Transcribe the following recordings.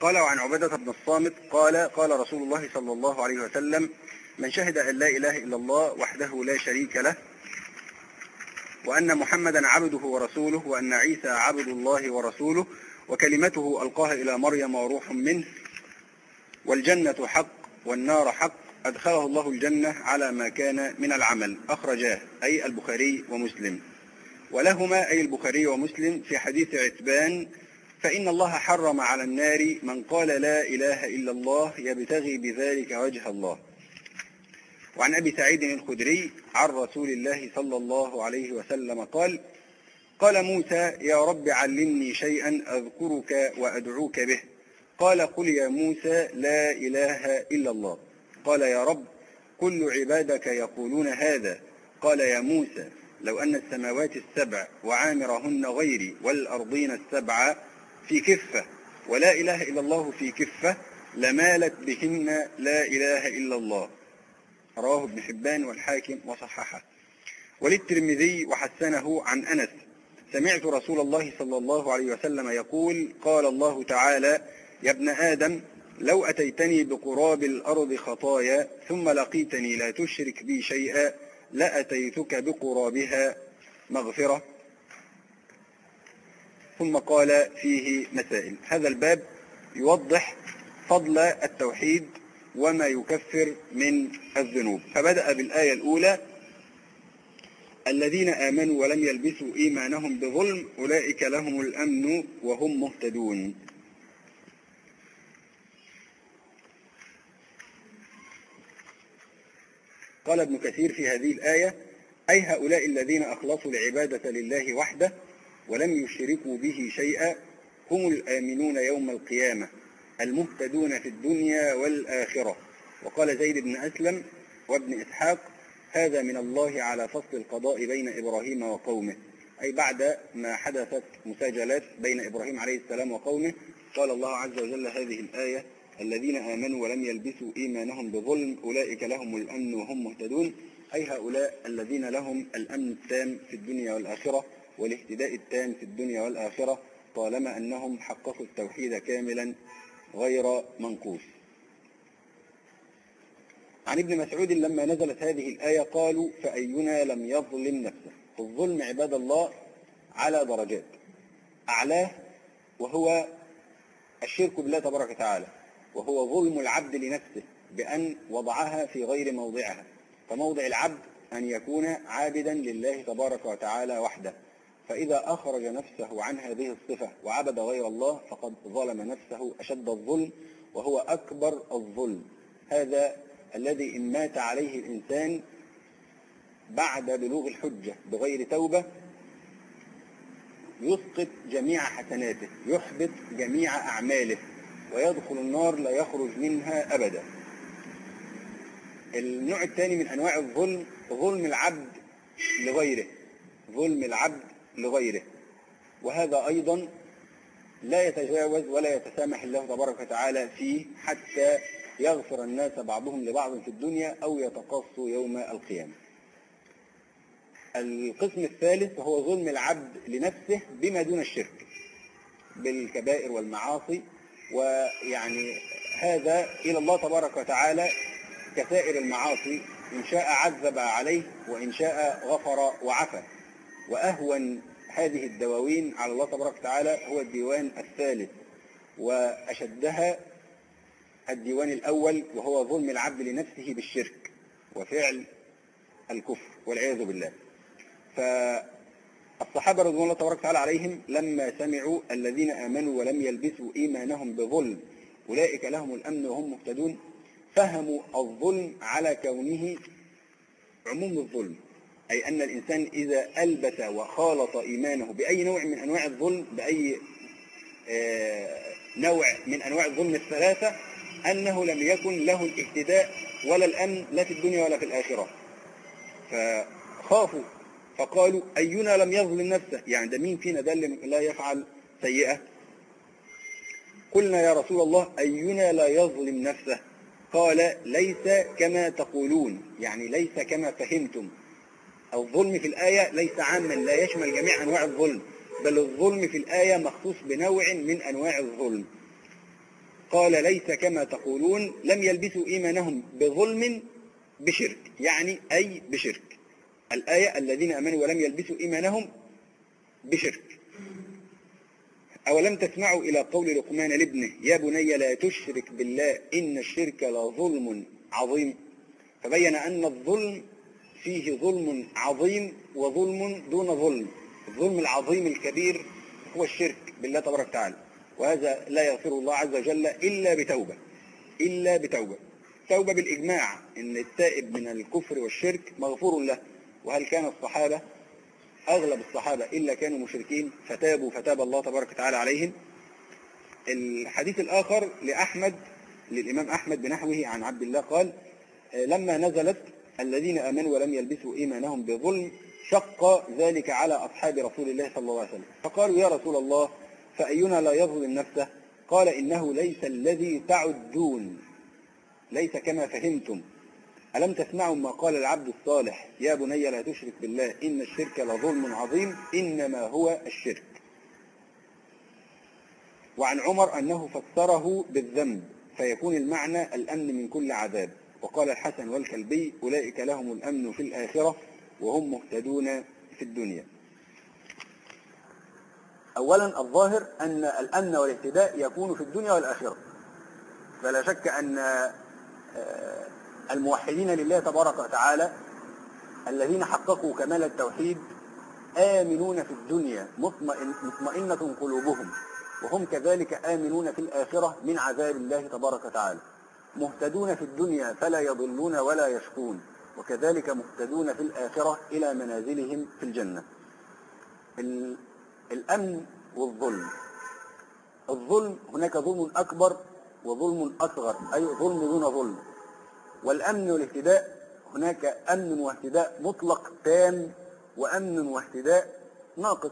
قال وعن عبادة بن الصامت قال قال رسول الله صلى الله عليه وسلم من شهد أن لا إله إلا الله وحده لا شريك له وأن محمدا عبده ورسوله وأن عيسى عبد الله ورسوله وكلمته ألقاها إلى مريم وروح منه والجنة حق والنار حق أدخله الله الجنة على ما كان من العمل. أخرجاه أي البخاري ومسلم. ولهما أي البخاري ومسلم في حديث عتبان فإن الله حرم على النار من قال لا إله إلا الله يبتغي بذلك وجه الله. وعن أبي سعيد الخدري عن رسول الله صلى الله عليه وسلم قال قال موسى يا رب علمني شيئا أذكرك وأدعوك به. قال قل يا موسى لا إله إلا الله. قال يا رب كل عبادك يقولون هذا. قال يا موسى لو أن السماوات السبع وعامرهن غيري والأرضين السبع في كفة. ولا إله إلا الله في كفة. لمالت بهن لا إله إلا الله. رواه ابن حبان والحاكم وصححه. وللترمذي وحسنه عن أنس. سمعت رسول الله صلى الله عليه وسلم يقول قال الله تعالى يا ابن آدم لو أتيتني بقراب الأرض خطايا ثم لقيتني لا تشرك بي شيئا لأتيتك بقرابها مغفرة. ثم قال فيه مسائل. هذا الباب يوضح فضل التوحيد وما يكفر من الذنوب. فبدأ بالآية الأولى الذين آمنوا ولم يلبسوا إيمانهم بظلم أولئك لهم الأمن وهم مهتدون. قال ابن كثير في هذه الآية أي هؤلاء الذين أخلصوا العبادة لله وحده ولم يشركوا به شيئا هم الآمنون يوم القيامة المهتدون في الدنيا والآخرة. وقال زيد بن أسلم وابن إسحاق هذا من الله على فصل القضاء بين إبراهيم وقومه. أي بعد ما حدثت مساجلات بين إبراهيم عليه السلام وقومه قال الله عز وجل هذه الآية الذين آمنوا ولم يلبسوا إيمانهم بظلم أولئك لهم الأمن وهم مهتدون. أي هؤلاء الذين لهم الأمن التام في الدنيا والآخرة. والاهتداء التام في الدنيا والآخرة طالما أنهم حققوا التوحيد كاملا غير منقوص. عن ابن مسعود لما نزلت هذه الآية قالوا فأينا لم يظلم نفسه؟ الظلم عباد الله على درجات. أعلاه وهو الشرك بالله تبارك وتعالى وهو ظلم العبد لنفسه بأن وضعها في غير موضعها فموضع العبد أن يكون عابدا لله تبارك وتعالى وحده. فإذا أخرج نفسه عن هذه الصفة وعبد غير الله فقد ظلم نفسه أشد الظلم وهو أكبر الظلم. هذا الذي إن مات عليه الإنسان بعد بلوغ الحجة بغير توبة يسقط جميع حسناته يحبط جميع أعماله ويدخل النار لا يخرج منها أبدا. النوع الثاني من أنواع الظلم ظلم العبد لغيره ظلم العبد لغيره. وهذا أيضا لا يتجاوز ولا يتسامح الله تبارك وتعالى فيه حتى يغفر الناس بعضهم لبعض في الدنيا أو يتقصوا يوم القيامة. القسم الثالث هو ظلم العبد لنفسه بما دون الشرك بالكبائر والمعاصي ويعني هذا إلى الله تبارك وتعالى كسائر المعاصي إن شاء عذب عليه وإن شاء غفر وعفى. وأهون هذه الدواوين على الله تبارك وتعالى هو الديوان الثالث وأشدها الديوان الأول وهو ظلم العبد لنفسه بالشرك وفعل الكفر والعياذ بالله. فالصحابة رضوان الله تبارك وتعالى عليهم لما سمعوا الذين آمنوا ولم يلبسوا إيمانهم بظلم أولئك لهم الأمن وهم مهتدون فهموا الظلم على كونه عموم الظلم. أي أن الإنسان إذا ألبس وخالط إيمانه بأي نوع من أنواع الظلم بأي نوع من أنواع الظلم الثلاثة أنه لم يكن له الاهتداء ولا الأمن لا في الدنيا ولا في الآخرة. فخافوا فقالوا أينا لم يظلم نفسه؟ يعني ده مين فينا ده اللي لا يفعل سيئة؟ قلنا يا رسول الله أينا لا يظلم نفسه؟ قال ليس كما تقولون يعني ليس كما فهمتم. الظلم في الآية ليس عاما لا يشمل جميع أنواع الظلم بل الظلم في الآية مخصوص بنوع من أنواع الظلم. قال ليس كما تقولون لم يلبسوا إيمانهم بظلم بشرك يعني أي بشرك. الآية الذين أمنوا ولم يلبسوا إيمانهم بشرك. أولم تسمعوا إلى قول لقمان لابنه يا بني لا تشرك بالله إن الشرك لظلم عظيم. فبين أن الظلم فيه ظلم عظيم وظلم دون ظلم. الظلم العظيم الكبير هو الشرك بالله تبارك وتعالى. وهذا لا يغفر الله عز وجل إلا بتوبة إلا بتوبة. توبة بالإجماع إن التائب من الكفر والشرك مغفور له. وهل كان الصحابة أغلب الصحابة إلا كانوا مشركين فتابوا فتاب الله تبارك وتعالى عليهم. الحديث الآخر لأحمد للإمام أحمد بنحوه عن عبد الله قال لما نزلت الذين آمنوا ولم يلبسوا إيمانهم بظلم شق ذلك على أصحاب رسول الله صلى الله عليه وسلم. فقالوا يا رسول الله فأينا لا يظلم نفسه؟ قال إنه ليس الذي تعدون ليس كما فهمتم. ألم تسمعوا ما قال العبد الصالح؟ يا بني لا تشرك بالله إن الشرك لظلم عظيم إنما هو الشرك. وعن عمر أنه فسره بالذنب فيكون المعنى الأمن من كل عذاب. وقال الحسن والكلبي أولئك لهم الأمن في الآخرة وهم مهتدون في الدنيا. أولا الظاهر أن الأمن والاهتداء يكون في الدنيا والآخرة. فلا شك أن آه، الموحدين لله تبارك وتعالى الذين حققوا كمال التوحيد آمنون في الدنيا مطمئن مطمئنة قلوبهم وهم كذلك آمنون في الآخرة من عذاب الله تبارك وتعالى. مهتدون في الدنيا فلا يضلون ولا يشقون وكذلك مهتدون في الآخرة إلى منازلهم في الجنة. الأمن والظلم. الظلم هناك ظلم أكبر وظلم أصغر أي ظلم دون ظلم. والأمن والاهتداء هناك أمن واهتداء مطلق تام وأمن واهتداء ناقص.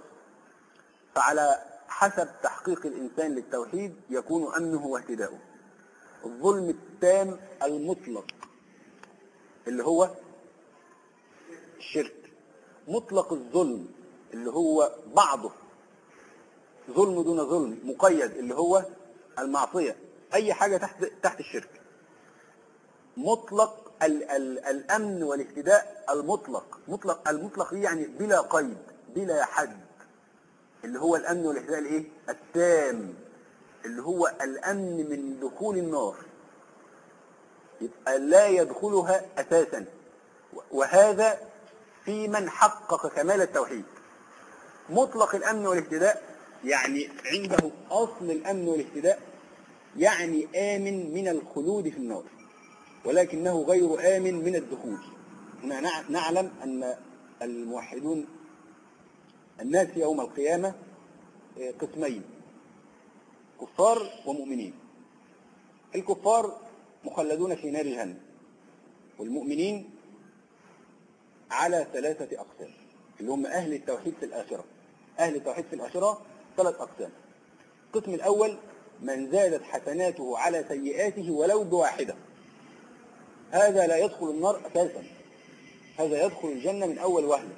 فعلى حسب تحقيق الإنسان للتوحيد يكون أمنه واهتداؤه. الظلم التام المطلق اللي هو الشرك. مطلق الظلم اللي هو بعضه. ظلم دون ظلم مقيد اللي هو المعصية. أي حاجة تحت تحت الشرك. مطلق ال ال الأمن والاهتداء المطلق. مطلق المطلق يعني بلا قيد بلا حد. اللي هو الأمن والاهتداء الإيه؟ التام. اللي هو الأمن من دخول النار. يبقى لا يدخلها أساسا. وهذا في من حقق كمال التوحيد. مطلق الأمن والاهتداء يعني عنده أصل الأمن والاهتداء يعني آمن من الخلود في النار ولكنه غير آمن من الدخول. هنا نعلم أن الموحدون الناس يوم القيامة آه، قسمين كفار ومؤمنين. الكفار مخلدون في نار جهنم. والمؤمنين على ثلاثة أقسام اللي هم أهل التوحيد في الآخرة. أهل التوحيد في الآخرة ثلاث أقسام. القسم الأول من زادت حسناته على سيئاته ولو بواحدة. هذا لا يدخل النار أساسا. هذا يدخل الجنة من أول وهلة.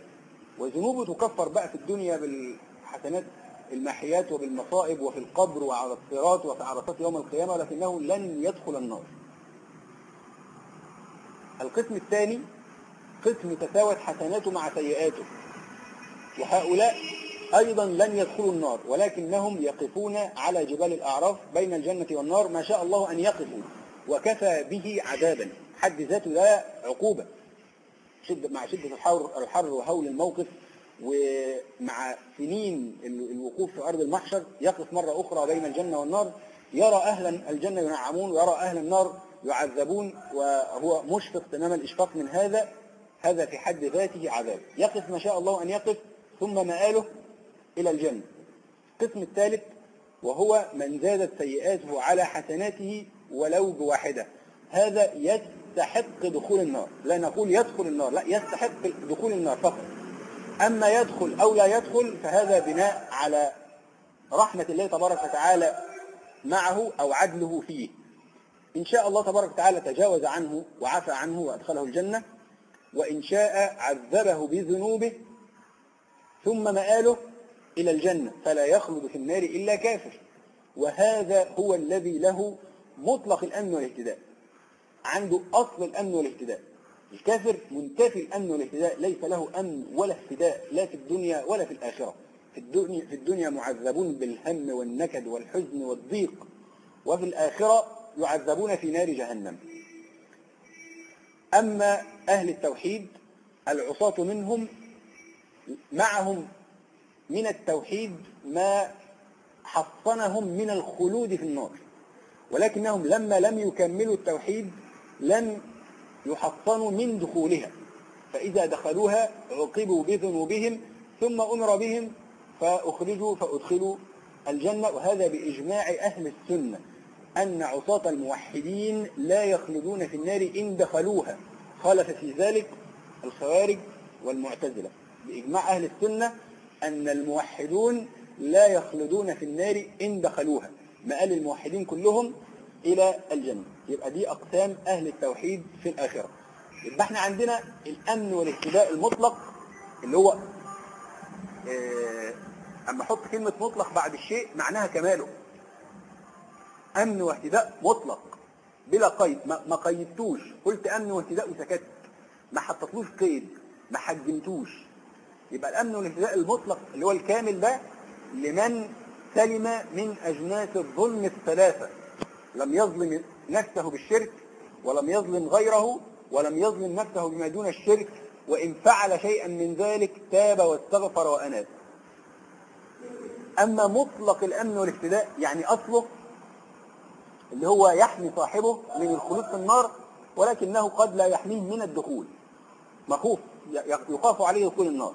وذنوبه تكفر بقى في الدنيا بالحسنات المحيات وبالمصائب وفي القبر وعلى الصراط وفي عرصات يوم القيامة لكنه لن يدخل النار. القسم الثاني قسم تساوت حسناته مع سيئاته. وهؤلاء أيضا لن يدخلوا النار ولكنهم يقفون على جبال الأعراف بين الجنة والنار. ما شاء الله أن يقفوا وكفى به عذابا حد ذاته لا عقوبة. شدة مع شدة الحر, الحر وهول الموقف ومع سنين الوقوف في أرض المحشر يقف مرة أخرى بين الجنة والنار. يرى أهل الجنة ينعمون ويرى أهل النار يعذبون وهو مشفق تمام الإشفاق من هذا هذا في حد ذاته عذاب. يقف ما شاء الله أن يقف ثم مآله إلى الجنة. القسم الثالث وهو من زادت سيئاته على حسناته ولو بواحدة. هذا يستحق دخول النار. لا نقول يدخل النار لا يستحق دخول النار فقط. أما يدخل أو لا يدخل فهذا بناء على رحمة الله تبارك وتعالى معه أو عدله فيه. إن شاء الله تبارك وتعالى تجاوز عنه وعفى عنه وأدخله الجنة وإن شاء عذبه بذنوبه ثم مآله إلى الجنة فلا يخلد في النار إلا كافر. وهذا هو الذي له مطلق الأمن والاهتداء. عنده أصل الأمن والاهتداء. الكافر منتفي الأمن والاهتداء ليس له أمن ولا اهتداء لا في الدنيا ولا في الآخرة. في الدنيا, في الدنيا معذبون بالهم والنكد والحزن والضيق وفي الآخرة يعذبون في نار جهنم. أما أهل التوحيد العصاة منهم معهم من التوحيد ما حصنهم من الخلود في النار. ولكنهم لما لم يكملوا التوحيد لم يحصنوا من دخولها. فإذا دخلوها عوقبوا بذنوبهم ثم أمر بهم فأخرجوا فأدخلوا الجنة. وهذا بإجماع أهل السنة. أن عصاة الموحدين لا يخلدون في النار إن دخلوها. خالف في ذلك الخوارج والمعتزلة. بإجماع أهل السنة أن الموحدون لا يخلدون في النار إن دخلوها. مآل الموحدين كلهم؟ إلى الجنة. يبقى دي أقسام أهل التوحيد في الآخرة. يبقى إحنا عندنا الأمن والاهتداء المطلق اللي هو آه أما أحط كلمة مطلق بعد الشيء معناها كماله. أمن واهتداء مطلق بلا قيد ما, ما قيدتوش. قلت أمن واهتداء وسكت. ما حطتلوش قيد ما حجمتوش. يبقى الأمن والاهتداء المطلق اللي هو الكامل ده لمن سلم من أجناس الظلم الثلاثة. لم يظلم نفسه بالشرك ولم يظلم غيره ولم يظلم نفسه بما دون الشرك وإن فعل شيئا من ذلك تاب واستغفر وأناب. أما مطلق الأمن والاهتداء يعني أصله اللي هو يحمي صاحبه من الخلود في النار ولكنه قد لا يحميه من الدخول. مخوف يخاف عليه دخول النار.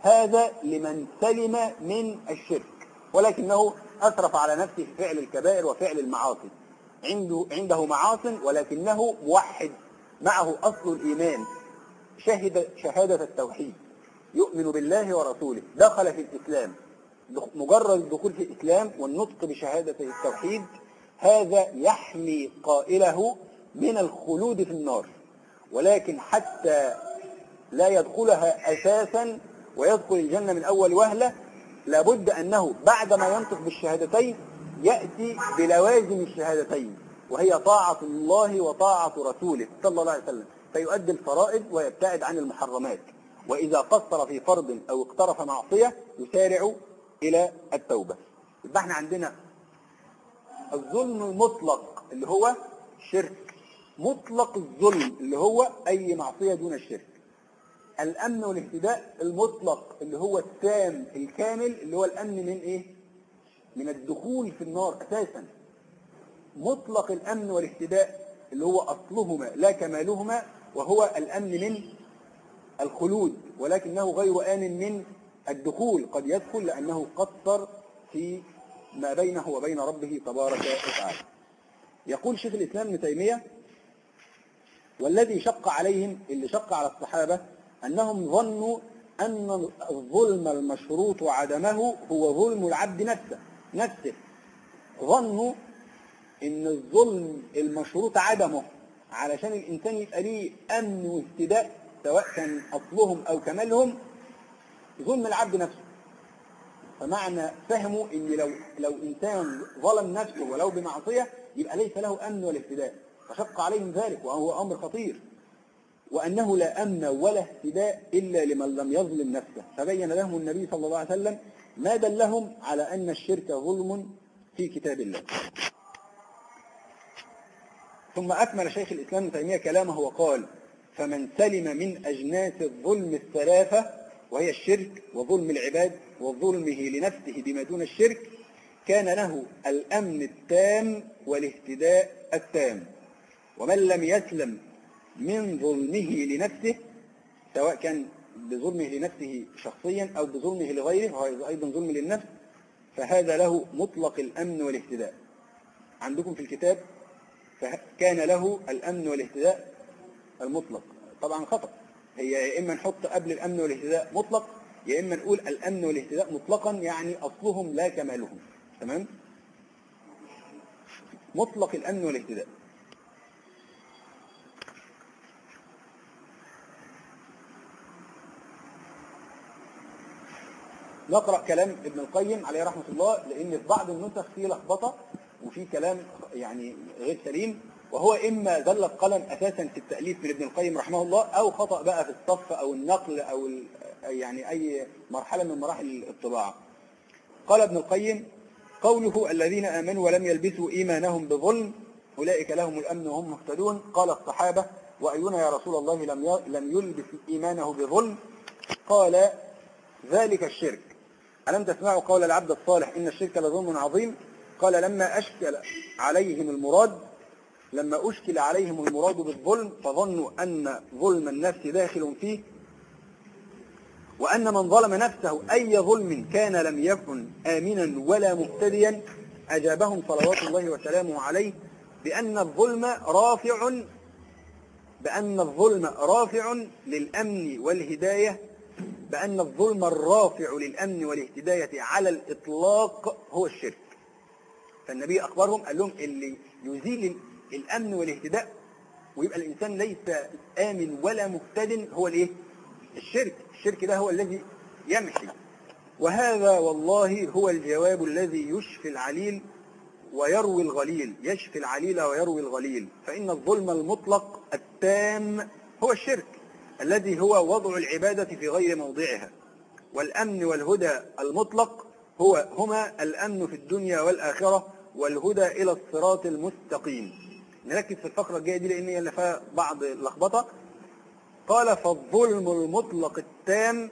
هذا لمن سلم من الشرك ولكنه أسرف على نفسه في فعل الكبائر وفعل المعاصي. عنده عنده معاص ولكنه موحد. معه أصل الإيمان. شهد شهادة التوحيد. يؤمن بالله ورسوله. دخل في الإسلام. مجرد الدخول في الإسلام والنطق بشهادة التوحيد هذا يحمي قائله من الخلود في النار ولكن حتى لا يدخلها أساسا ويدخل الجنة من أول وهلة لابد أنه بعدما ينطق بالشهادتين يأتي بلوازم الشهادتين وهي طاعة الله وطاعة رسوله صلى الله عليه وسلم فيؤدي الفرائض ويبتعد عن المحرمات وإذا قصر في فرض أو اقترف معصية يسارع إلى التوبة. يبقى إحنا عندنا الظلم المطلق اللي هو شرك. مطلق الظلم اللي هو أي معصية دون الشرك. الأمن والاهتداء المطلق اللي هو التام الكامل اللي هو الأمن من إيه؟ من الدخول في النار أساسا. مطلق الأمن والاهتداء اللي هو أصلهما لا كمالهما وهو الأمن من الخلود ولكنه غير آمن من الدخول. قد يدخل لأنه قصر في ما بينه وبين ربه تبارك وتعالى. يقول شيخ الإسلام ابن تيمية والذي شق عليهم اللي شق على الصحابة أنهم ظنوا أن الظلم المشروط عدمه هو ظلم العبد نفسه نفسه. ظنوا أن الظلم المشروط عدمه علشان الإنسان يبقى ليه أمن واهتداء سواء كان أصلهم أو كمالهم ظلم العبد نفسه. فمعنى فهموا إن لو لو إنسان ظلم نفسه ولو بمعصية يبقى ليس له أمن ولا اهتداء. فشق عليهم ذلك وهو أمر خطير. وأنه لا أمن ولا اهتداء إلا لمن لم يظلم نفسه. فبين لهم النبي صلى الله عليه وسلم ما دلهم على أن الشرك ظلم في كتاب الله. ثم أكمل شيخ الإسلام ابن تيمية كلامه وقال فمن سلم من أجناس الظلم الثلاثة وهي الشرك وظلم العباد وظلمه لنفسه بما دون الشرك كان له الأمن التام والاهتداء التام. ومن لم يسلم من ظلمه لنفسه سواء كان بظلمه لنفسه شخصيا أو بظلمه لغيره وهو أيضا ظلم للنفس فهذا له مطلق الأمن والاهتداء. عندكم في الكتاب كان له الأمن والاهتداء المطلق. طبعا خطأ. هي يا إما نحط قبل الأمن والاهتداء مطلق يا إما نقول الأمن والاهتداء مطلقا يعني أصلهم لا كمالهم. تمام؟ مطلق الأمن والاهتداء. نقرأ كلام ابن القيم عليه رحمة الله لأن في بعض النسخ فيه لخبطة وفي كلام يعني غير سليم. وهو إما زل القلم أساسا في التأليف من ابن القيم رحمه الله أو خطأ بقى في الصف أو النقل أو يعني أي مرحلة من مراحل الطباعة. قال ابن القيم قوله الذين آمنوا ولم يلبسوا إيمانهم بظلم أولئك لهم الأمن وهم مهتدون. قال الصحابة وأينا يا رسول الله لم لم يلبس إيمانه بظلم؟ قال ذلك الشرك. ألم تسمعوا قول العبد الصالح إن الشرك لظلم عظيم؟ قال لما أشكل عليهم المراد لما أشكل عليهم المراد بالظلم فظنوا أن ظلم النفس داخل فيه وأن من ظلم نفسه أي ظلم كان لم يكن آمنا ولا مهتديا أجابهم صلوات الله وسلامه عليه بأن الظلم رافع بأن الظلم رافع للأمن والهداية بأن الظلم الرافع للأمن والهداية على الإطلاق هو الشرك. فالنبي أخبرهم قال لهم اللي يزيل الأمن والاهتداء ويبقى الإنسان ليس آمن ولا مهتد هو الإيه؟ الشرك. الشرك ده هو الذي يمحي. وهذا والله هو الجواب الذي يشفي العليل ويروي الغليل. يشفي العليل ويروي الغليل. فإن الظلم المطلق التام هو الشرك الذي هو وضع العبادة في غير موضعها. والأمن والهدى المطلق هو هما الأمن في الدنيا والآخرة والهدى إلى الصراط المستقيم. نركز في الفقرة الجاية دي لأن هي اللي فيها بعض اللخبطة. قال فالظلم المطلق التام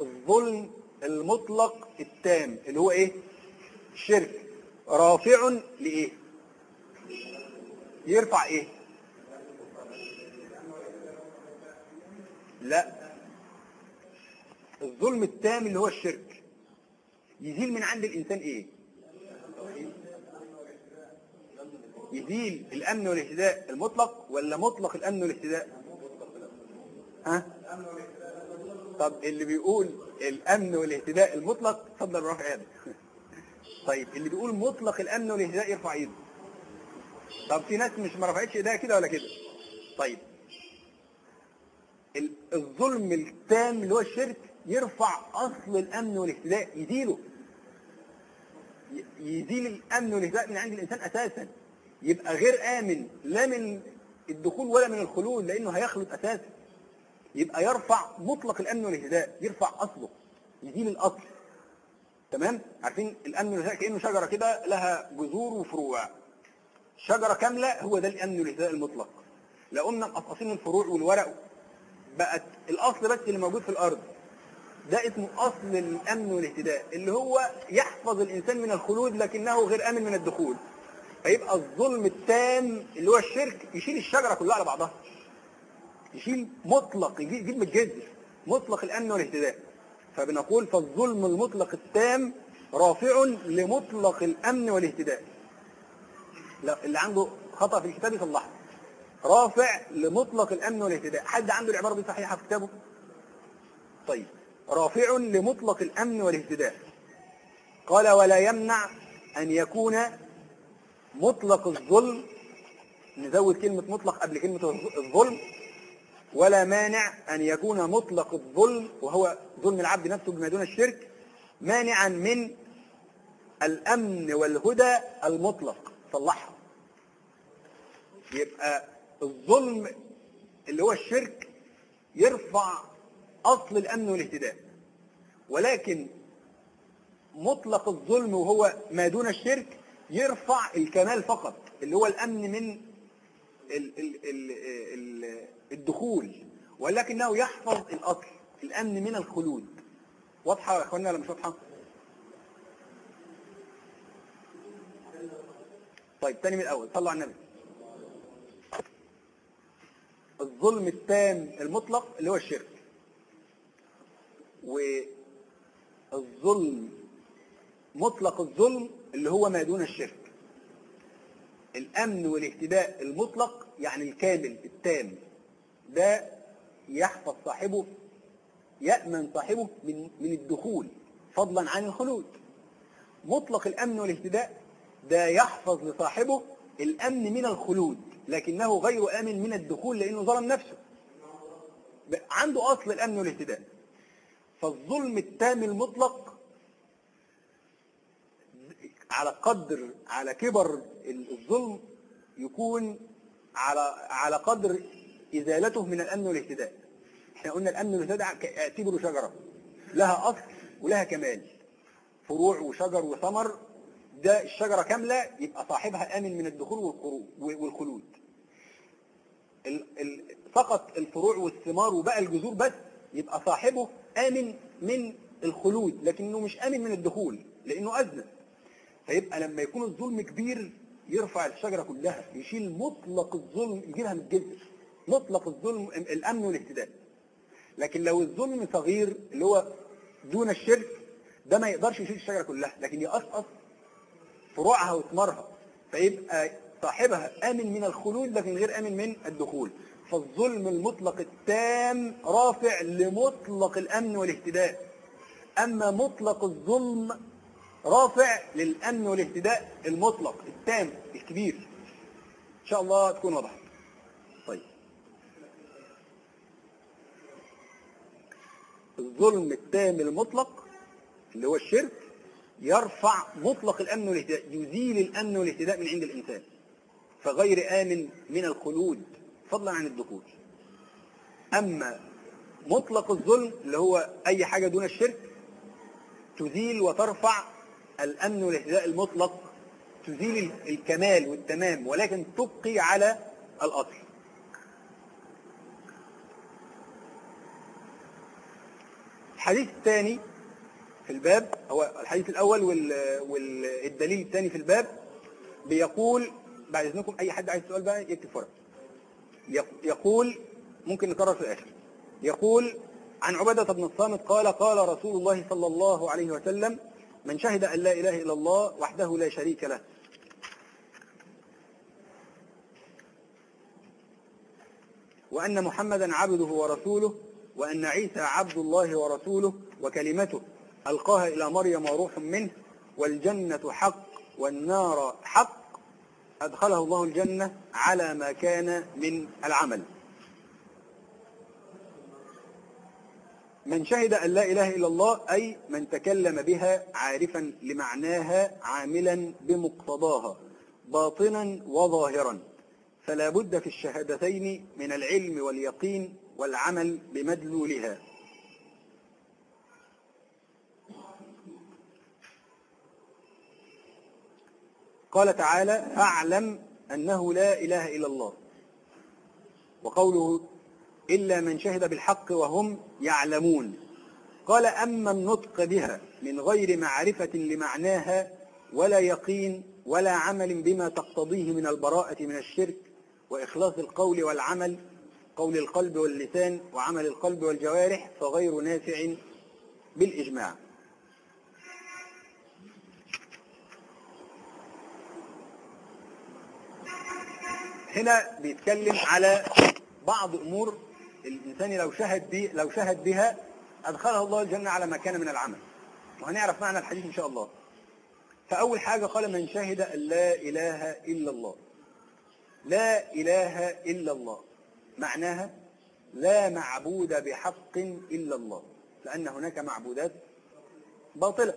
الظلم المطلق التام اللي هو إيه؟ الشرك. رافع لإيه؟ يرفع إيه؟ لا. الظلم التام اللي هو الشرك. يزيل من عند الإنسان إيه؟ يزيل الأمن والاهتداء المطلق ولا مطلق الأمن والاهتداء ها؟ طب اللي بيقول الأمن والاهتداء المطلق اتفضل رافع يدك. طيب اللي بيقول مطلق الأمن والاهتداء يرفع ايده طب في ناس مش ما رفعتش ايديها كده ولا كده؟ طيب. ال- الظلم التام اللي هو الشرك يرفع أصل الأمن والاهتداء يزيله يزيل الأمن والاهتداء من عند الإنسان أساسا. يبقى غير آمن لا من الدخول ولا من الخلود لأنه هيخلد أساسا. يبقى يرفع مطلق الأمن والاهتداء يرفع أصله يزيل الأصل. تمام؟ عارفين الأمن والاهتداء كأنه شجرة كده لها جذور وفروع. شجرة كاملة هو ده الأمن والاهتداء المطلق. لو قمنا مقصقصين الفروع والورق بقت الأصل بس اللي موجود في الأرض. ده اسمه أصل الأمن والاهتداء اللي هو يحفظ الإنسان من الخلود لكنه غير آمن من الدخول. فيبقى الظلم التام اللي هو الشرك يشيل الشجرة كلها على بعضها. يشيل مطلق يجيب الجذر مطلق الأمن والاهتداء. فبنقول فالظلم المطلق التام رافع لمطلق الأمن والاهتداء. لا اللي عنده خطأ في الكتاب يصلحه. رافع لمطلق الأمن والاهتداء. حد عنده العباره دي صحيحة في كتابه؟ طيب. رافع لمطلق الأمن والاهتداء. قال ولا يمنع أن يكون مطلق الظلم نزود كلمة مطلق قبل كلمة الظلم ولا مانع أن يكون مطلق الظلم وهو ظلم العبد نفسه بما دون الشرك مانعا من الأمن والهدى المطلق صلحها يبقى الظلم اللي هو الشرك يرفع أصل الأمن والاهتداء. ولكن مطلق الظلم وهو ما دون الشرك يرفع الكمال فقط اللي هو الأمن من ال ال ال ال الدخول ولكنه يحفظ الأصل الأمن من الخلود. واضحة يا أخوانا ولا مش واضحة؟ طيب تاني من الأول صلوا على النبي. الظلم التام المطلق اللي هو الشرك. والظلم مطلق الظلم اللي هو ما دون الشرك. الأمن والاهتداء المطلق يعني الكامل التام. ده يحفظ صاحبه يأمن صاحبه من من الدخول فضلا عن الخلود. مطلق الأمن والاهتداء ده يحفظ لصاحبه الأمن من الخلود لكنه غير آمن من الدخول لأنه ظلم نفسه. عنده أصل الأمن والاهتداء فالظلم التام المطلق على قدر على كبر الظلم يكون على على قدر إزالته من الأمن والاهتداء. إحنا قلنا الأمن والاهتداء اعتبره شجرة. لها أصل ولها كمال. فروع وشجر وثمر ده الشجرة كاملة يبقى صاحبها امن من الدخول والخلود. فقط الفروع والثمار وبقى الجذور بس يبقى صاحبه آمن من الخلود لكنه مش آمن من الدخول لأنه أذنب فيبقى لما يكون الظلم كبير يرفع الشجرة كلها يشيل مطلق الظلم يجيبها من الجذر مطلق الظلم الأمن والاهتداء لكن لو الظلم صغير اللي هو دون الشرك ده ما يقدرش يشيل الشجرة كلها لكن يقصقص فروعها وثمارها فيبقى صاحبها آمن من الخلود لكن غير آمن من الدخول. فالظلم المطلق التام رافع لمطلق الأمن والاهتداء أما مطلق الظلم رافع للأمن والاهتداء المطلق التام الكبير. إن شاء الله تكون وضحت طيب. الظلم التام المطلق اللي هو الشرك يرفع مطلق الأمن والاهتداء يزيل الأمن والاهتداء من عند الإنسان. فغير آمن من الخلود فضلا عن الدخول أما مطلق الظلم اللي هو أي حاجة دون الشرك تزيل وترفع الأمن والاهتداء المطلق تزيل الكمال والتمام ولكن تبقي على الأصل. الحديث الثاني في الباب هو الحديث الأول والدليل الثاني في الباب بيقول بعد إذنكم أي حد عايز سؤال بقى يكتب فرق يقول ممكن نكرر في الآخر. يقول عن عبادة بن الصامت قال قال رسول الله صلى الله عليه وسلم من شهد أن لا إله إلا الله وحده لا شريك له. وأن محمدا عبده ورسوله وأن عيسى عبد الله ورسوله وكلمته ألقاها إلى مريم وروح منه والجنة حق والنار حق أدخله الله الجنة على ما كان من العمل. من شهد أن لا إله إلا الله أي من تكلم بها عارفا لمعناها عاملا بمقتضاها باطنا وظاهرا. فلا بد في الشهادتين من العلم واليقين والعمل بمدلولها. قال تعالى فاعلم أنه لا إله إلا الله. وقوله إلا من شهد بالحق وهم يعلمون. قال أما النطق بها من غير معرفة لمعناها ولا يقين ولا عمل بما تقتضيه من البراءة من الشرك وإخلاص القول والعمل قول القلب واللسان وعمل القلب والجوارح فغير نافع بالإجماع. هنا بيتكلم على بعض أمور الإنسان لو شهد بي لو شهد بها أدخله الله الجنة على ما كان من العمل. وهنعرف معنى الحديث إن شاء الله. فأول حاجة قال من شهد أن لا إله إلا الله. لا إله إلا الله. معناها لا معبود بحق إلا الله. لأن هناك معبودات باطلة.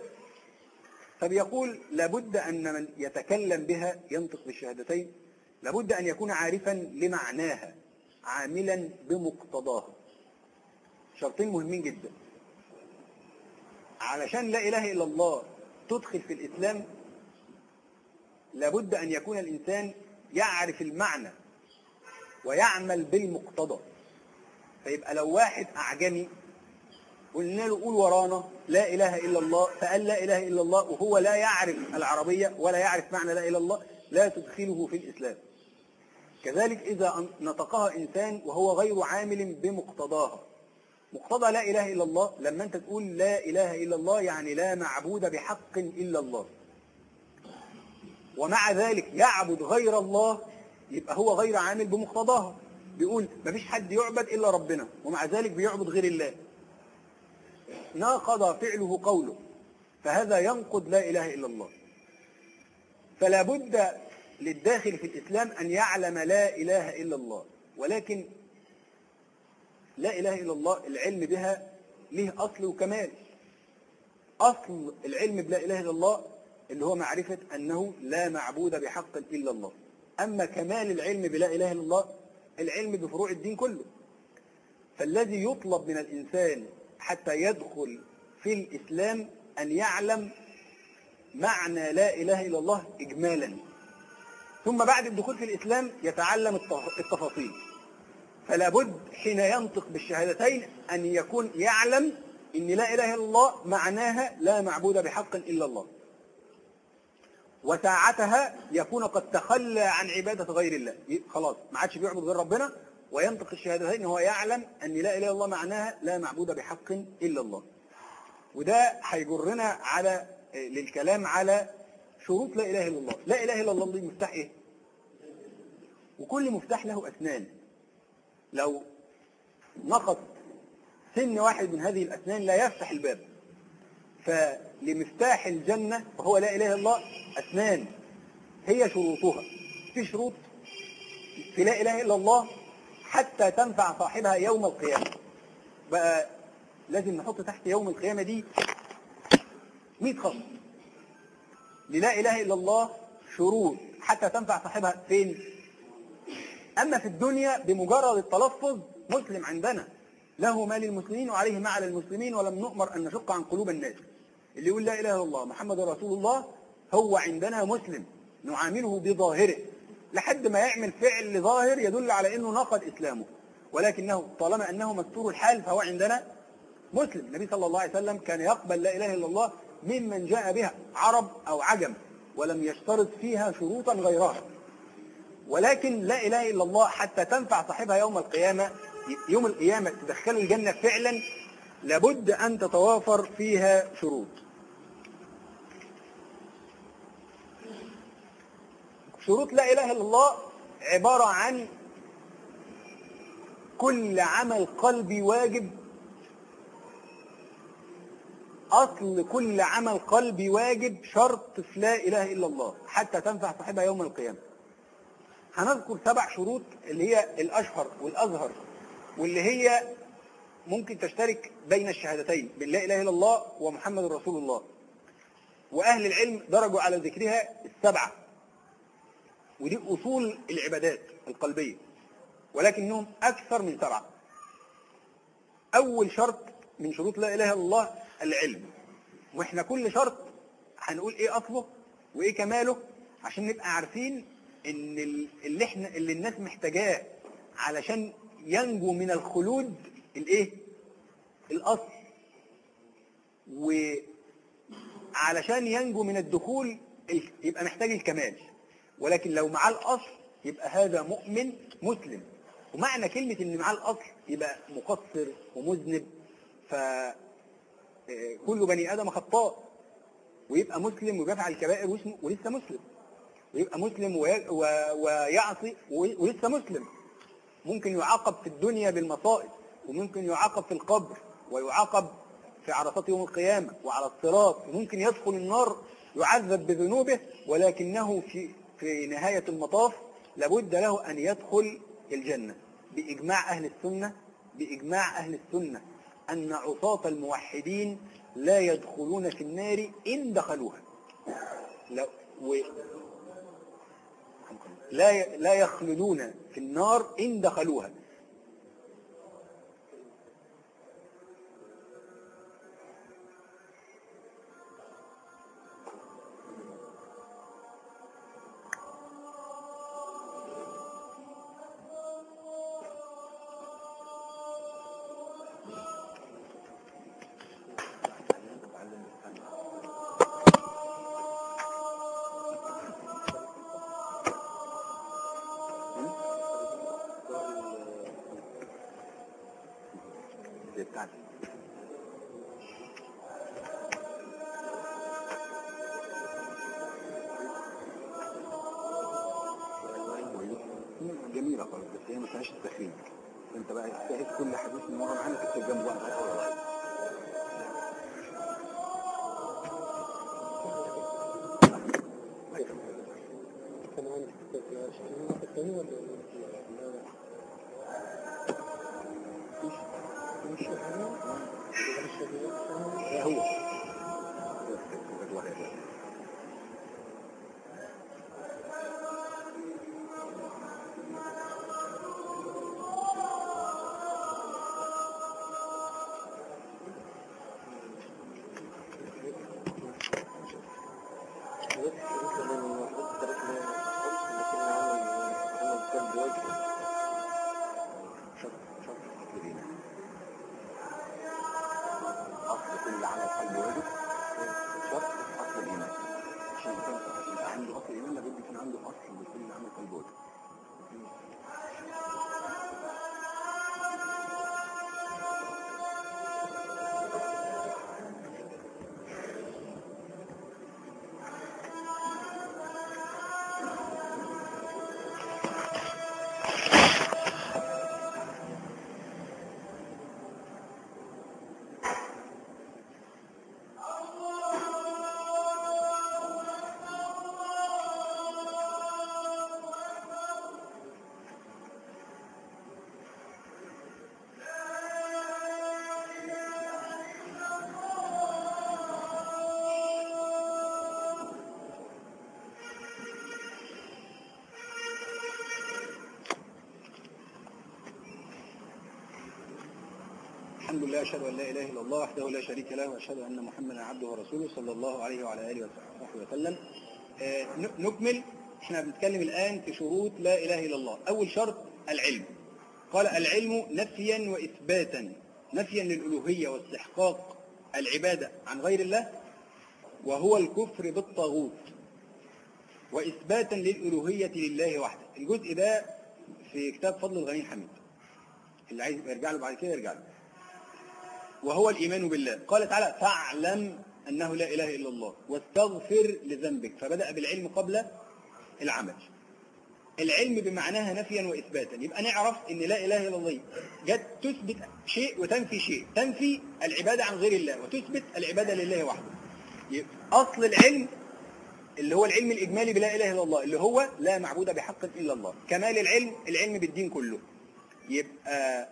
فبيقول لابد أن من يتكلم بها ينطق بالشهادتين لابد أن يكون عارفا لمعناها. عاملا بمقتضاها شرطين مهمين جدا. علشان لا إله إلا الله تدخل في الإسلام لابد أن يكون الإنسان يعرف المعنى ويعمل بالمقتضى. فيبقى لو واحد أعجمي قلنا له قول ورانا لا إله إلا الله فقال لا إله إلا الله وهو لا يعرف العربية ولا يعرف معنى لا إله إلا الله لا تدخله في الإسلام. كذلك إذا نطقها إنسان وهو غير عامل بمقتضاها. مقتضى لا إله إلا الله لما أنت تقول لا إله إلا الله يعني لا معبود بحق إلا الله. ومع ذلك يعبد غير الله يبقى هو غير عامل بمقتضاها. بيقول ما فيش حد يعبد إلا ربنا ومع ذلك بيعبد غير الله. ناقض فعله قوله فهذا ينقض لا إله إلا الله. فلا بد للداخل في الإسلام أن يعلم لا إله إلا الله ولكن لا إله إلا الله العلم بها له أصل وكمال. أصل العلم بلا إله إلا الله اللي هو معرفة أنه لا معبود بحق إلا الله. أما كمال العلم بلا إله إلا الله العلم بفروع الدين كله. فالذي يطلب من الإنسان حتى يدخل في الإسلام أن يعلم معنى لا إله إلا الله إجمالا. ثم بعد الدخول في الإسلام يتعلم التفاصيل. فلا بد حين ينطق بالشهادتين أن يكون يعلم إن لا إله إلا الله معناها لا معبود بحق إلا الله. وساعتها يكون قد تخلى عن عبادة غير الله. خلاص ما عادش بيعبد غير ربنا. وينطق الشهادتين هو يعلم أن لا إله إلا الله معناها لا معبود بحق إلا الله. وده هيجرنا على للكلام على شروط لا إله إلا الله. لا إله إلا الله دي مفتاح إيه؟ وكل مفتاح له أسنان. لو نقص سن واحد من هذه الأسنان لا يفتح الباب. فلمفتاح الجنة وهو لا إله إلا الله أسنان. هي شروطها. في شروط في لا إله إلا الله حتى تنفع صاحبها يوم القيامة. بقى لازم نحط تحت يوم القيامة دي 100 خط. للا إله إلا الله شروط حتى تنفع صاحبها فين؟ أما في الدنيا بمجرد التلفظ مسلم عندنا. له ما للمسلمين وعليه ما على المسلمين ولم نؤمر أن نشق عن قلوب الناس. اللي يقول لا إله إلا الله محمد رسول الله هو عندنا مسلم نعامله بظاهره. لحد ما يعمل فعل ظاهر يدل على أنه نقض إسلامه. ولكنه طالما أنه مستور الحال فهو عندنا مسلم. النبي صلى الله عليه وسلم كان يقبل لا إله إلا الله ممن جاء بها عرب أو عجم ولم يشترط فيها شروطا غيرها. ولكن لا إله إلا الله حتى تنفع صاحبها يوم القيامة يوم القيامة تدخل الجنة فعلا لابد أن تتوافر فيها شروط. شروط لا إله إلا الله عبارة عن كل عمل قلبي واجب أصل كل عمل قلبي واجب شرط في لا إله إلا الله حتى تنفع صاحبها يوم القيامة. هنذكر سبع شروط اللي هي الأشهر والأظهر واللي هي ممكن تشترك بين الشهادتين بين لا إله إلا الله ومحمد رسول الله. وأهل العلم درجوا على ذكرها السبعة. ودي أصول العبادات القلبية ولكنهم أكثر من سبعة. أول شرط من شروط لا إله إلا الله العلم. وإحنا كل شرط هنقول إيه أصله وإيه كماله عشان نبقى عارفين إن اللي, إحنا اللي الناس محتاجاه علشان ينجو من الخلود الإيه؟ الأصل. وعلشان ينجو من الدخول يبقى محتاج الكمال. ولكن لو معاه الأصل يبقى هذا مؤمن مسلم. ومعنى كلمة إن معاه الأصل يبقى مقصر ومذنب. فكل بني آدم خطاء. ويبقى مسلم ويفعل الكبائر ولسه مسلم. ويبقى مسلم ويعصي ولسه مسلم. ممكن يعاقب في الدنيا بالمصائب وممكن يعاقب في القبر ويعاقب في عرصات يوم القيامة وعلى الصراط. وممكن يدخل النار يعذب بذنوبه ولكنه في في نهاية المطاف لابد له أن يدخل الجنة. بإجماع أهل السنة بإجماع أهل السنة. أن عصاة الموحدين لا يدخلون في النار إن دخلوها. لا, و لا يخلدون في النار إن دخلوها. الحمد لله أشهد أن لا إله إلا الله وحده لا شريك له وأشهد أن محمدا عبده ورسوله صلى الله عليه وعلى آله وصحبه وسلم. آه، نكمل. إحنا بنتكلم الآن في شروط لا إله إلا الله. أول شرط العلم. قال العلم نفيا وإثباتا. نفيا للألوهية واستحقاق العبادة عن غير الله وهو الكفر بالطاغوت. وإثباتا للألوهية لله وحده. الجزء ده في كتاب فضل الغني الحميد اللي عايز يرجع له بعد كده يرجع له. وهو الإيمان بالله. قال تعالى فاعلم أنه لا إله إلا الله واستغفر لذنبك. فبدأ بالعلم قبل العمل. العلم بمعناها نفيا وإثباتا. يبقى نعرف أن لا إله إلا الله. جت تثبت شيء وتنفي شيء. تنفي العبادة عن غير الله وتثبت العبادة لله وحده. أصل العلم اللي هو العلم الإجمالي بلا إله إلا الله اللي هو لا معبود بحق إلا الله. كمال العلم العلم بالدين كله. يبقى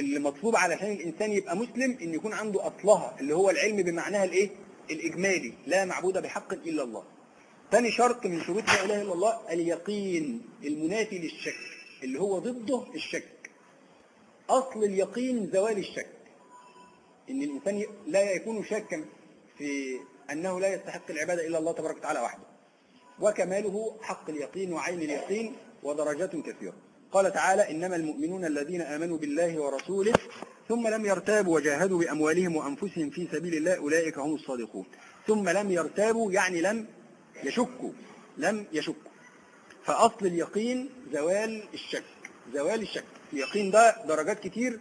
اللي مطلوب علشان الإنسان يبقى مسلم إن يكون عنده أصلها اللي هو العلم بمعناها الإيه؟ الإجمالي. لا معبود بحق إلا الله. ثاني شرط من شروط لا إله إلا الله اليقين المنافي للشك اللي هو ضده الشك. أصل اليقين زوال الشك. إن الإنسان لا يكون شاكا في أنه لا يستحق العبادة إلا الله تبارك وتعالى وحده. وكماله حق اليقين وعين اليقين ودرجات كثيرة. قال تعالى إنما المؤمنون الذين آمنوا بالله ورسوله ثم لم يرتابوا وجاهدوا بأموالهم وأنفسهم في سبيل الله أولئك هم الصادقون. ثم لم يرتابوا يعني لم يشكوا لم يشكوا. فأصل اليقين زوال الشك زوال الشك. اليقين ده درجات كتير.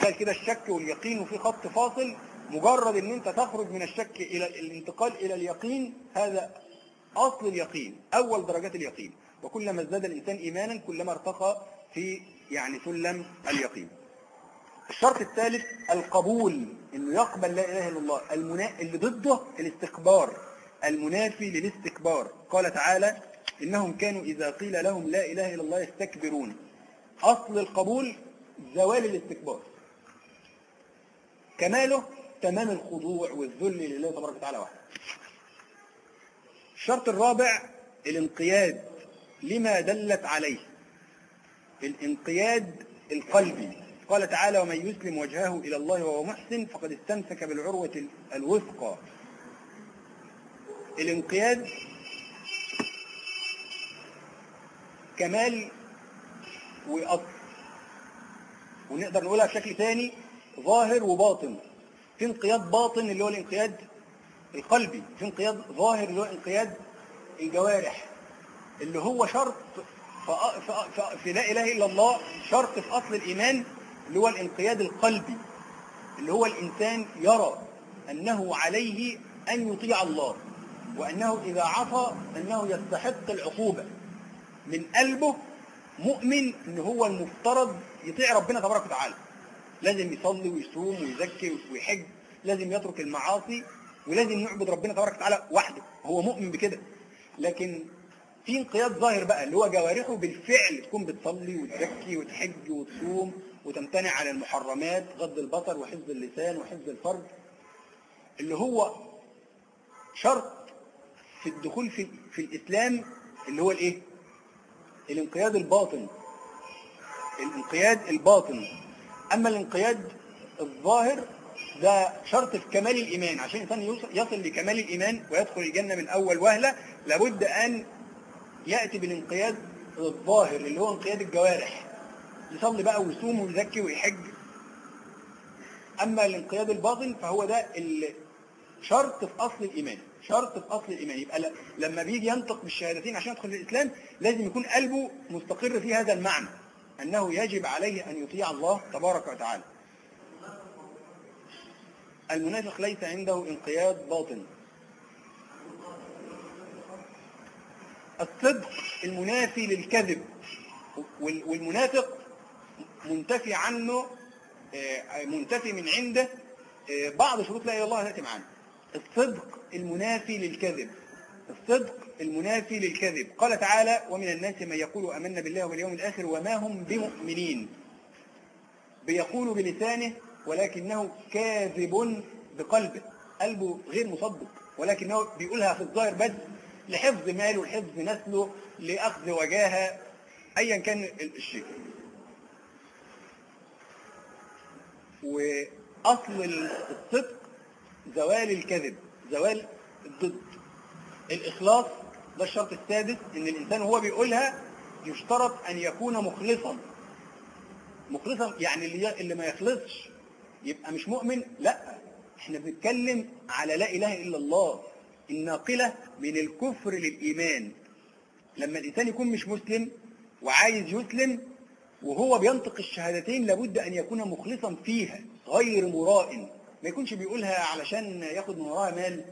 قال كده الشك واليقين وفي خط فاصل مجرد إن أنت تخرج من الشك إلى الانتقال إلى اليقين هذا أصل اليقين أول درجات اليقين. وكلما ازداد الإنسان إيمانا كلما ارتقى في يعني سلم اليقين. الشرط الثالث القبول إنه يقبل لا إله إلا الله. المنا... اللي ضده الاستكبار المنافي للاستكبار. قال تعالى إنهم كانوا إذا قيل لهم لا إله إلا الله يستكبرون. أصل القبول زوال الاستكبار. كماله تمام الخضوع والذل لله تبارك وتعالى وحده. الشرط الرابع الانقياد. لما دلت عليه الانقياد القلبي. قال تعالى ومن يسلم وجهه إلى الله وهو محسن فقد استمسك بالعروة الوثقى. الانقياد كمال وأصل. ونقدر نقولها بشكل ثاني ظاهر وباطن. في انقياد باطن اللي هو الانقياد القلبي. في انقياد ظاهر اللي هو انقياد الجوارح. اللي هو شرط في لا إله إلا الله شرط في أصل الإيمان اللي هو الانقياد القلبي اللي هو الإنسان يرى أنه عليه أن يطيع الله وأنه إذا عصى أنه يستحق العقوبة. من قلبه مؤمن أن هو المفترض يطيع ربنا تبارك وتعالى. لازم يصلي ويصوم ويزكي ويحج لازم يترك المعاصي ولازم يعبد ربنا تبارك وتعالى وحده. هو مؤمن بكده. لكن في انقياد ظاهر بقى اللي هو جوارحه بالفعل تكون بتصلي وتزكي وتحج وتصوم وتمتنع عن المحرمات غض البصر وحفظ اللسان وحفظ الفرج. اللي هو شرط في الدخول في, في الإسلام اللي هو الإيه؟ الانقياد الباطن. الانقياد الباطن. أما الانقياد الظاهر ده شرط في كمال الإيمان. عشان الإنسان يصل لكمال الإيمان ويدخل الجنة من أول وهلة لابد أن يأتي بالانقياد الظاهر اللي هو انقياد الجوارح. يصلي بقى ويصوم ويزكي ويحج. أما الانقياد الباطن فهو ده الشرط في أصل الإيمان. شرط في أصل الإيمان. يبقى لما بيجي ينطق بالشهادتين عشان يدخل الإسلام لازم يكون قلبه مستقر في هذا المعنى. أنه يجب عليه أن يطيع الله تبارك وتعالى. المنافق ليس عنده انقياد باطن. الصدق المنافي للكذب. وال- والمنافق منتفي عنه آه، منتفي من عنده آه، بعض شروط لا إله إلا الله تاتي معانا الصدق المنافي للكذب. الصدق المنافي للكذب. قال تعالى ومن الناس من يقول آمنا بالله واليوم الآخر وما هم بمؤمنين. بيقول بلسانه ولكنه كاذب بقلبه. قلبه غير مصدق ولكنه بيقولها في الظاهر بس لحفظ ماله لحفظ نسله لأخذ وجاهة أيا كان ال- الشيء. وأصل الصدق زوال الكذب زوال الضد. الإخلاص ده الشرط السادس إن الإنسان وهو بيقولها يشترط أن يكون مخلصا. مخلصا يعني اللي اللي ما يخلصش يبقى مش مؤمن لأ إحنا بنتكلم على لا إله إلا الله. الناقلة من الكفر للإيمان. لما الإنسان يكون مش مسلم وعايز يسلم وهو بينطق الشهادتين لابد أن يكون مخلصا فيها غير مراء. ما يكونش بيقولها علشان ياخد من وراها مال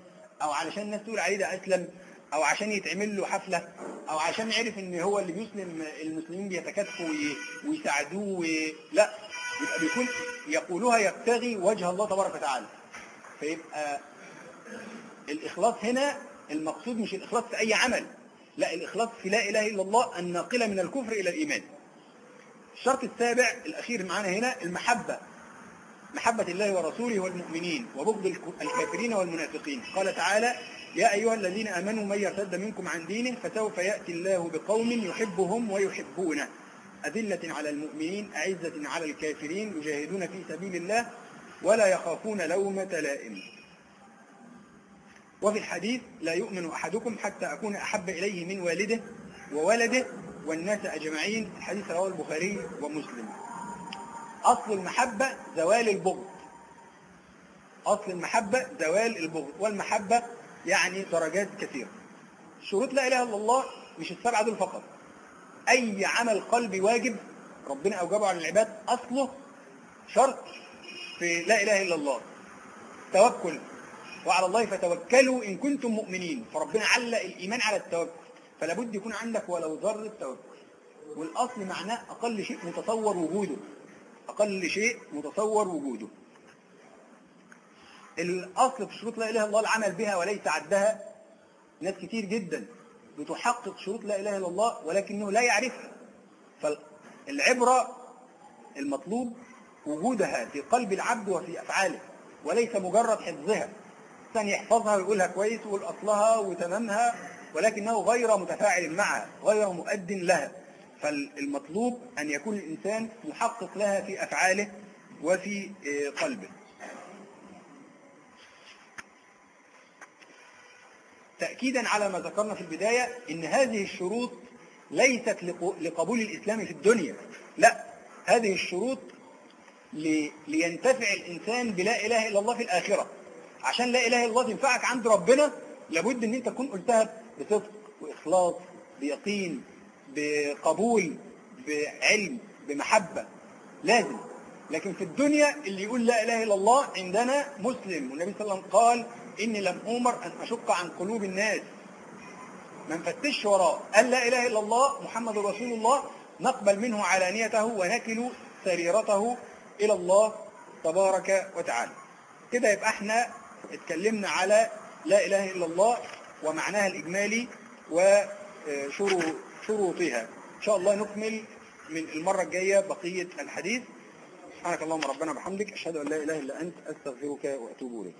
أو علشان الناس تقول عليه ده أسلم أو عشان يتعمل له حفلة أو عشان عرف إن هو اللي بيسلم المسلمين بيتكاتفوا وي- ويساعدوه وي... لا يبقى بيكون يقولها يبتغي وجه الله تبارك وتعالى. فيبقى الإخلاص هنا المقصود مش الإخلاص في أي عمل لا الإخلاص في لا إله إلا الله الناقلة من الكفر إلى الإيمان. الشرط السابع الأخير معانا هنا المحبة محبة الله ورسوله والمؤمنين وبغض الك- الكافرين والمنافقين. قال تعالى يا أيها الذين آمنوا من يرتد منكم عن دينه فسوف يأتي الله بقوم يحبهم ويحبونه. أذلة على المؤمنين أعزة على الكافرين يجاهدون في سبيل الله ولا يخافون لومة لائم. وفي الحديث لا يؤمن أحدكم حتى أكون أحب إليه من والده وولده والناس أجمعين. الحديث رواه البخاري ومسلم. أصل المحبة زوال البغض. أصل المحبة زوال البغض. والمحبة يعني درجات كثيرة. شروط لا إله إلا الله مش السبعة دول فقط. أي عمل قلبي واجب ربنا أوجبه على العباد أصله شرط في لا إله إلا الله. توكل. وعلى الله فتوكلوا إن كنتم مؤمنين. فربنا علق الإيمان على التوكل. فلا بد يكون عندك ولو ذرة توكل والأصل معناه أقل شيء متصور وجوده. أقل شيء متصور وجوده. الأصل في شروط لا إله إلا الله العمل بها وليس عدها. ناس كتير جدا بتحقق شروط لا إله إلا الله ولكنه لا يعرفها. فالعبرة المطلوب وجودها في قلب العبد وفي أفعاله وليس مجرد حفظها. الإنسان يحفظها ويقولها كويس ويقول أصلها وتمامها ولكنه غير متفاعل معها غير مؤد لها. فالمطلوب أن يكون الإنسان محقق لها في أفعاله وفي آه، قلبه. تأكيدا على ما ذكرنا في البداية إن هذه الشروط ليست لق- لقبول الإسلام في الدنيا. لا هذه الشروط لينتفع الإنسان بلا إله إلا الله في الآخرة. عشان لا إله إلا الله تنفعك عند ربنا لابد أن أنت تكون قلتها بصدق وإخلاص بيقين بقبول بعلم بمحبة. لازم. لكن في الدنيا اللي يقول لا إله إلا الله عندنا مسلم. والنبي صلى الله عليه وسلم قال إني لم أمر أن أشق عن قلوب الناس. ما نفتش وراه. قال لا إله إلا الله محمد رسول الله نقبل منه علانيته ونكل سريرته إلى الله تبارك وتعالى. كده يبقى إحنا اتكلمنا على لا إله إلا الله ومعناها الإجمالي وشروطها إن شاء الله نكمل من المرة الجاية بقية الحديث. سبحانك اللهم ربنا وبحمدك أشهد أن لا إله إلا أنت أستغفرك وأتوب إليك.